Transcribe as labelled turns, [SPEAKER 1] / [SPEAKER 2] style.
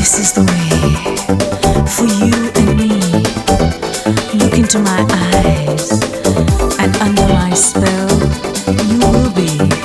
[SPEAKER 1] This is the way for you and me. Look into my eyes, and under my spell, you will be.